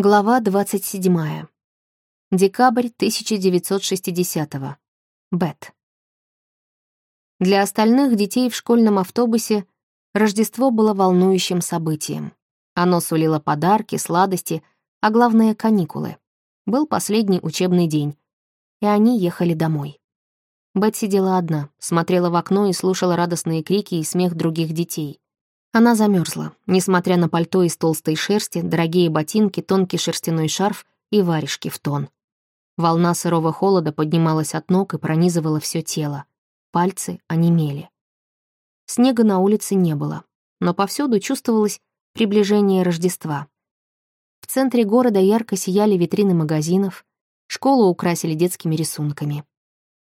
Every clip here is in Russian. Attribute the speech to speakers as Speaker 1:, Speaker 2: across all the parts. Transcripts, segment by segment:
Speaker 1: Глава 27. Декабрь 1960-го. Бет. Для остальных детей в школьном автобусе Рождество было волнующим событием. Оно сулило подарки, сладости, а главное — каникулы. Был последний учебный день, и они ехали домой. Бет сидела одна, смотрела в окно и слушала радостные крики и смех других детей. Она замерзла, несмотря на пальто из толстой шерсти, дорогие ботинки, тонкий шерстяной шарф и варежки в тон. Волна сырого холода поднималась от ног и пронизывала все тело. Пальцы онемели. Снега на улице не было, но повсюду чувствовалось приближение Рождества. В центре города ярко сияли витрины магазинов, школу украсили детскими рисунками.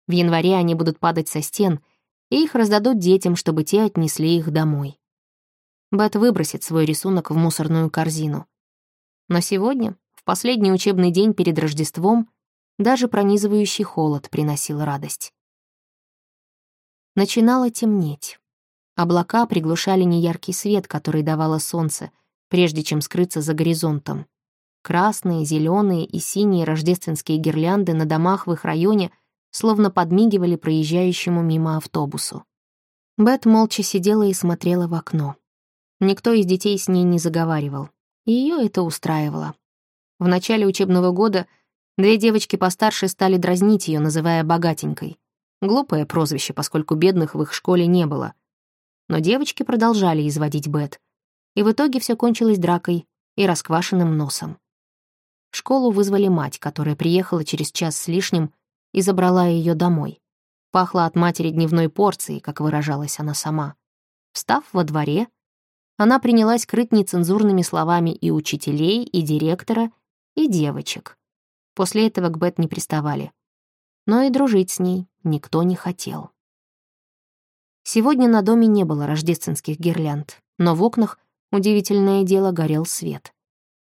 Speaker 1: В январе они будут падать со стен, и их раздадут детям, чтобы те отнесли их домой. Бет выбросит свой рисунок в мусорную корзину. Но сегодня, в последний учебный день перед Рождеством, даже пронизывающий холод приносил радость. Начинало темнеть. Облака приглушали неяркий свет, который давало солнце, прежде чем скрыться за горизонтом. Красные, зеленые и синие рождественские гирлянды на домах в их районе словно подмигивали проезжающему мимо автобусу. Бет молча сидела и смотрела в окно. Никто из детей с ней не заговаривал. Ее это устраивало. В начале учебного года две девочки постарше стали дразнить ее, называя «богатенькой». Глупое прозвище, поскольку бедных в их школе не было. Но девочки продолжали изводить Бет. И в итоге все кончилось дракой и расквашенным носом. В школу вызвали мать, которая приехала через час с лишним и забрала ее домой. Пахло от матери дневной порцией, как выражалась она сама. Встав во дворе, она принялась крыть нецензурными словами и учителей, и директора, и девочек. После этого к Бет не приставали. Но и дружить с ней никто не хотел. Сегодня на доме не было рождественских гирлянд, но в окнах, удивительное дело, горел свет.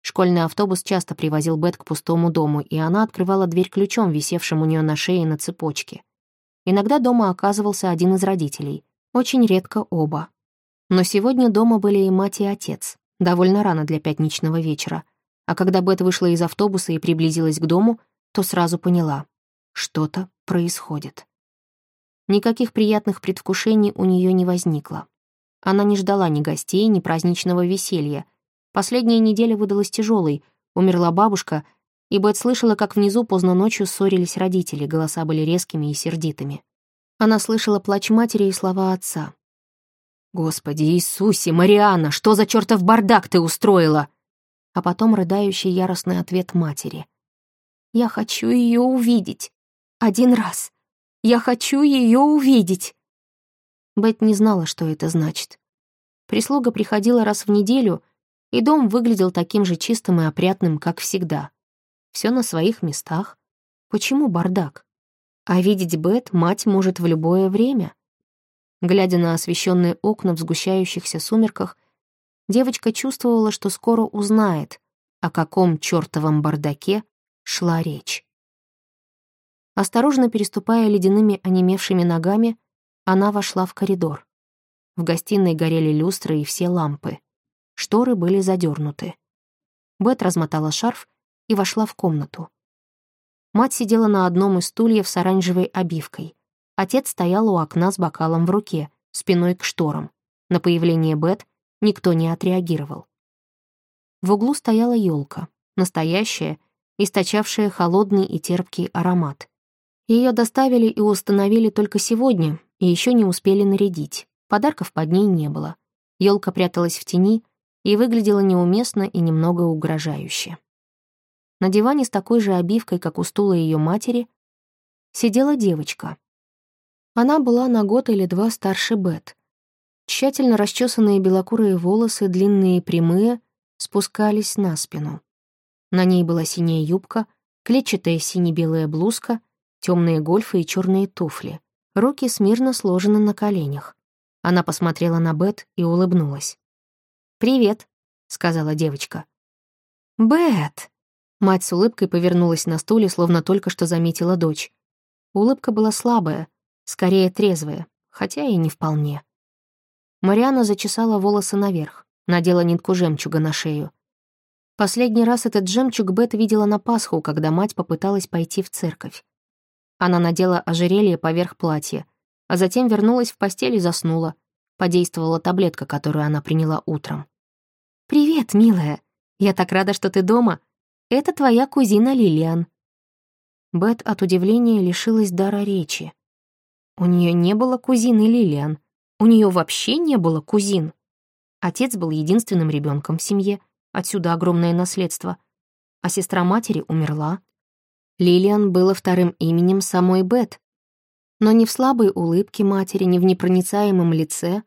Speaker 1: Школьный автобус часто привозил Бет к пустому дому, и она открывала дверь ключом, висевшим у нее на шее на цепочке. Иногда дома оказывался один из родителей, очень редко оба. Но сегодня дома были и мать, и отец. Довольно рано для пятничного вечера. А когда Бет вышла из автобуса и приблизилась к дому, то сразу поняла — что-то происходит. Никаких приятных предвкушений у нее не возникло. Она не ждала ни гостей, ни праздничного веселья. Последняя неделя выдалась тяжелой. Умерла бабушка, и Бет слышала, как внизу поздно ночью ссорились родители, голоса были резкими и сердитыми. Она слышала плач матери и слова отца. «Господи Иисусе, Марианна, что за чертов бардак ты устроила?» А потом рыдающий яростный ответ матери. «Я хочу ее увидеть. Один раз. Я хочу ее увидеть». Бет не знала, что это значит. Прислуга приходила раз в неделю, и дом выглядел таким же чистым и опрятным, как всегда. Все на своих местах. Почему бардак? А видеть Бет мать может в любое время. Глядя на освещенные окна в сгущающихся сумерках, девочка чувствовала, что скоро узнает, о каком чертовом бардаке шла речь. Осторожно переступая ледяными онемевшими ногами, она вошла в коридор. В гостиной горели люстры и все лампы. Шторы были задернуты. Бет размотала шарф и вошла в комнату. Мать сидела на одном из стульев с оранжевой обивкой. Отец стоял у окна с бокалом в руке, спиной к шторам. На появление Бет никто не отреагировал. В углу стояла елка, настоящая, источавшая холодный и терпкий аромат. Ее доставили и установили только сегодня, и еще не успели нарядить. Подарков под ней не было. Елка пряталась в тени и выглядела неуместно и немного угрожающе. На диване с такой же обивкой, как у стула ее матери, сидела девочка, она была на год или два старше Бет. Тщательно расчесанные белокурые волосы, длинные и прямые, спускались на спину. На ней была синяя юбка, клетчатая сине-белая блузка, темные гольфы и черные туфли. Руки смирно сложены на коленях. Она посмотрела на Бет и улыбнулась. «Привет», — сказала девочка. «Бет!» Мать с улыбкой повернулась на стуле, словно только что заметила дочь. Улыбка была слабая, Скорее трезвая, хотя и не вполне. Мариана зачесала волосы наверх, надела нитку жемчуга на шею. Последний раз этот жемчуг Бет видела на Пасху, когда мать попыталась пойти в церковь. Она надела ожерелье поверх платья, а затем вернулась в постель и заснула. Подействовала таблетка, которую она приняла утром. «Привет, милая. Я так рада, что ты дома. Это твоя кузина Лилиан». Бет от удивления лишилась дара речи. У нее не было кузины Лилиан. У нее вообще не было кузин. Отец был единственным ребенком в семье, отсюда огромное наследство. А сестра матери умерла. Лилиан было вторым именем самой Бет. Но ни в слабой улыбке матери, ни в непроницаемом лице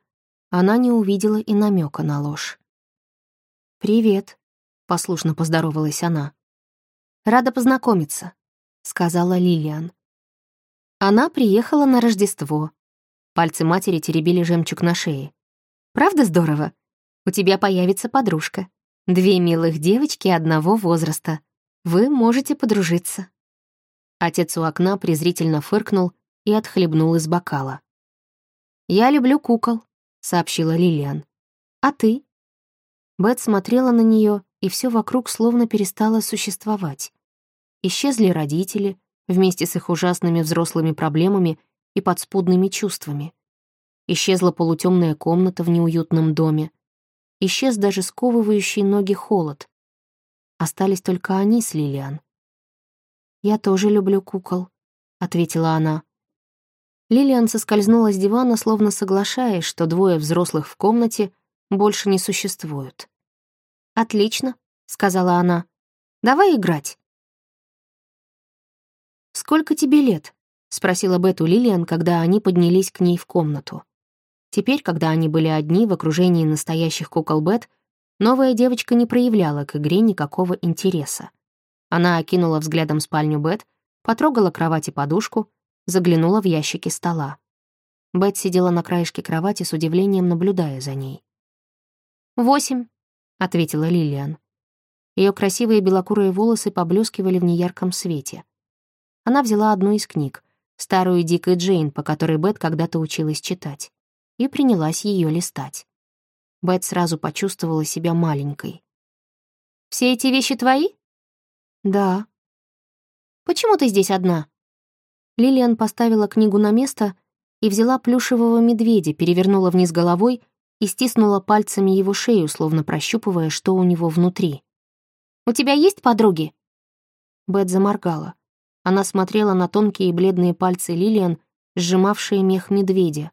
Speaker 1: она не увидела и намека на ложь. «Привет», — послушно поздоровалась она. «Рада познакомиться», — сказала Лилиан. Она приехала на Рождество. Пальцы матери теребили жемчуг на шее. «Правда здорово? У тебя появится подружка. Две милых девочки одного возраста. Вы можете подружиться». Отец у окна презрительно фыркнул и отхлебнул из бокала. «Я люблю кукол», — сообщила Лилиан. «А ты?» Бет смотрела на нее, и все вокруг словно перестало существовать. Исчезли родители, вместе с их ужасными взрослыми проблемами и подспудными чувствами. Исчезла полутемная комната в неуютном доме. Исчез даже сковывающий ноги холод. Остались только они с Лилиан. «Я тоже люблю кукол», — ответила она. Лилиан соскользнула с дивана, словно соглашаясь, что двое взрослых в комнате больше не существуют. «Отлично», — сказала она. «Давай играть». «Сколько тебе лет?» — спросила Бету Лилиан, когда они поднялись к ней в комнату. Теперь, когда они были одни в окружении настоящих кукол Бет, новая девочка не проявляла к игре никакого интереса. Она окинула взглядом спальню Бет, потрогала кровать и подушку, заглянула в ящики стола. Бет сидела на краешке кровати с удивлением, наблюдая за ней. «Восемь», — ответила Лилиан. Ее красивые белокурые волосы поблескивали в неярком свете. Она взяла одну из книг, старую Дик и Джейн, по которой Бет когда-то училась читать, и принялась ее листать. Бет сразу почувствовала себя маленькой. «Все эти вещи твои?» «Да». «Почему ты здесь одна?» Лилиан поставила книгу на место и взяла плюшевого медведя, перевернула вниз головой и стиснула пальцами его шею, словно прощупывая, что у него внутри. «У тебя есть подруги?» Бет заморгала. Она смотрела на тонкие бледные пальцы Лилиан, сжимавшие мех медведя.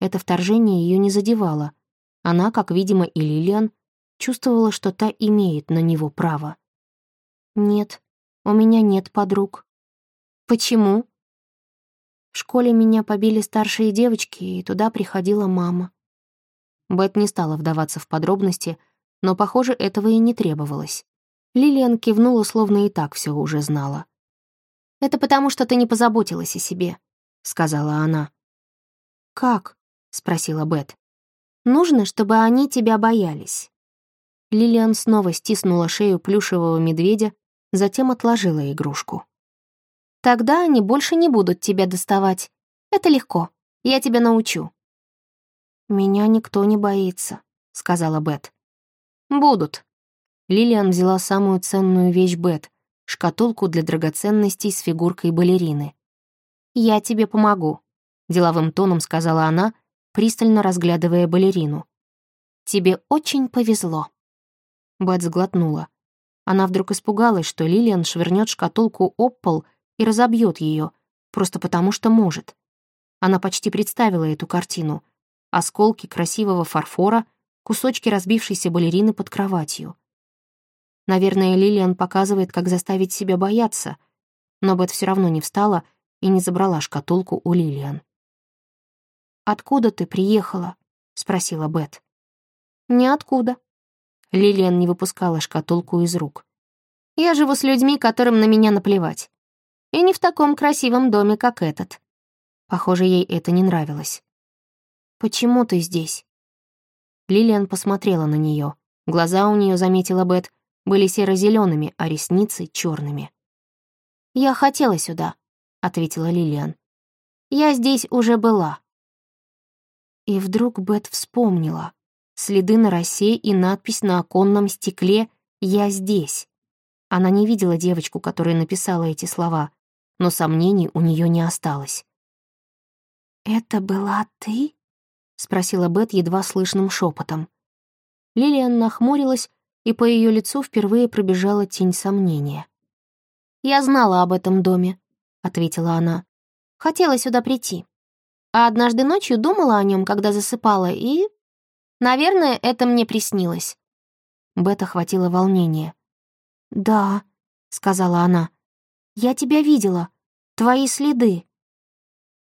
Speaker 1: Это вторжение ее не задевало. Она, как, видимо, и Лилиан, чувствовала, что та имеет на него право. «Нет, у меня нет подруг». «Почему?» В школе меня побили старшие девочки, и туда приходила мама. Бет не стала вдаваться в подробности, но, похоже, этого и не требовалось. Лилиан кивнула, словно и так все уже знала. «Это потому, что ты не позаботилась о себе», — сказала она. «Как?» — спросила Бет. «Нужно, чтобы они тебя боялись». Лилиан снова стиснула шею плюшевого медведя, затем отложила игрушку. «Тогда они больше не будут тебя доставать. Это легко. Я тебя научу». «Меня никто не боится», — сказала Бет. «Будут». Лилиан взяла самую ценную вещь Бет — шкатулку для драгоценностей с фигуркой балерины. «Я тебе помогу», — деловым тоном сказала она, пристально разглядывая балерину. «Тебе очень повезло». Бет сглотнула. Она вдруг испугалась, что Лилиан швырнет шкатулку об пол и разобьет ее, просто потому что может. Она почти представила эту картину. Осколки красивого фарфора, кусочки разбившейся балерины под кроватью. Наверное, Лилиан показывает, как заставить себя бояться, но Бет все равно не встала и не забрала шкатулку у Лилиан. «Откуда ты приехала?» — спросила Бет. «Ниоткуда», Лилиан не выпускала шкатулку из рук. «Я живу с людьми, которым на меня наплевать. И не в таком красивом доме, как этот». Похоже, ей это не нравилось. «Почему ты здесь?» Лилиан посмотрела на нее. Глаза у нее, заметила Бет, были серо зелеными а ресницы — черными. «Я хотела сюда», — ответила Лилиан. «Я здесь уже была». И вдруг Бет вспомнила следы на росе и надпись на оконном стекле «Я здесь». Она не видела девочку, которая написала эти слова, но сомнений у нее не осталось.
Speaker 2: «Это была ты?» — спросила Бет едва слышным шепотом.
Speaker 1: Лилиан нахмурилась, и по ее лицу впервые пробежала тень сомнения. «Я знала об этом доме», — ответила она. «Хотела сюда прийти. А однажды ночью думала о нем, когда засыпала, и... Наверное, это мне приснилось».
Speaker 2: Бет охватило волнение. «Да», — сказала она. «Я тебя видела. Твои следы».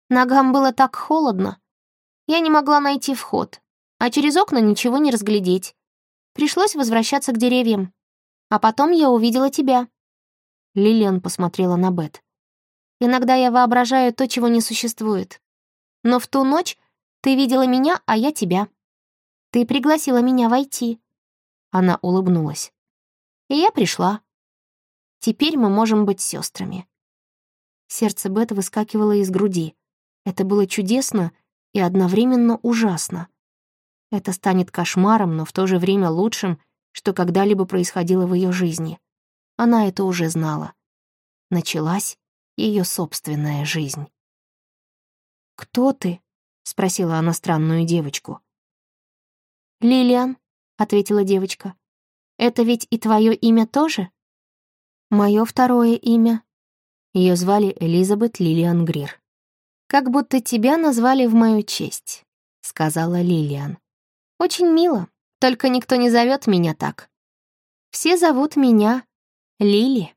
Speaker 1: Ногам было так холодно. Я не могла найти вход, а через окна ничего не разглядеть. Пришлось возвращаться к деревьям. А потом я увидела тебя.
Speaker 2: Лилиан посмотрела на Бет.
Speaker 1: «Иногда я воображаю то, чего не существует. Но в ту ночь ты видела меня, а я тебя. Ты пригласила меня войти».
Speaker 2: Она улыбнулась.
Speaker 1: «И я пришла. Теперь мы можем быть сестрами.
Speaker 2: Сердце Бет выскакивало из груди. Это было чудесно и одновременно ужасно. Это станет кошмаром, но в то же время лучшим, что когда-либо происходило в ее жизни. Она это уже знала. Началась ее собственная жизнь.
Speaker 1: «Кто ты?» — спросила она странную девочку.
Speaker 2: «Лилиан», — ответила девочка. «Это ведь и твое имя тоже?»
Speaker 1: «Мое второе имя».
Speaker 2: Ее звали Элизабет Лилиан Грир.
Speaker 1: «Как будто тебя назвали в мою честь», — сказала Лилиан. «Очень мило, только никто не зовет меня так. Все зовут меня Лили.